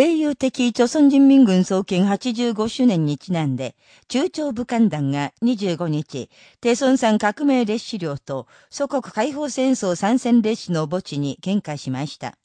英雄的朝鮮人民軍創建85周年にちなんで、中朝武漢団が25日、テソン山革命烈士両と祖国解放戦争参戦列車の墓地に献花しました。